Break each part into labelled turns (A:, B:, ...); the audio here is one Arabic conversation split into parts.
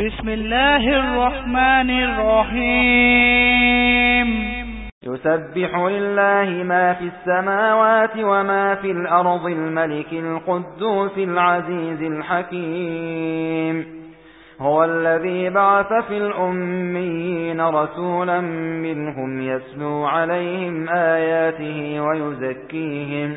A: بسم الله الرحمن الرحيم
B: يسبح لله ما في السماوات وما في الأرض الملك القدوس العزيز الحكيم. هو الذي بعث في الأميين رسولا منهم يسلو عليهم آياته ويزكيهم.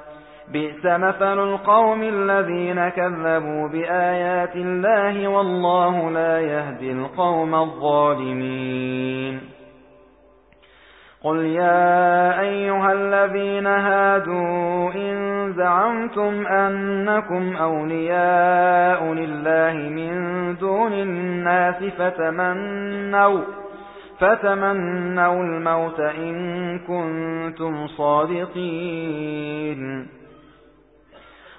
B: بئس مثل القوم الذين كذبوا بآيات الله والله لا يهدي القوم الظالمين. قل يا أيها الذين هادوا إن زعمتم أنكم أولياء لله من دون الناس فتمنوا فتمنوا الموت إن كنتم صادقين.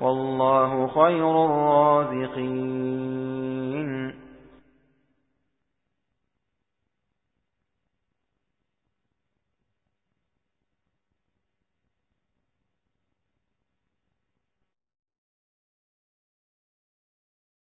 B: والله خير الرازقين.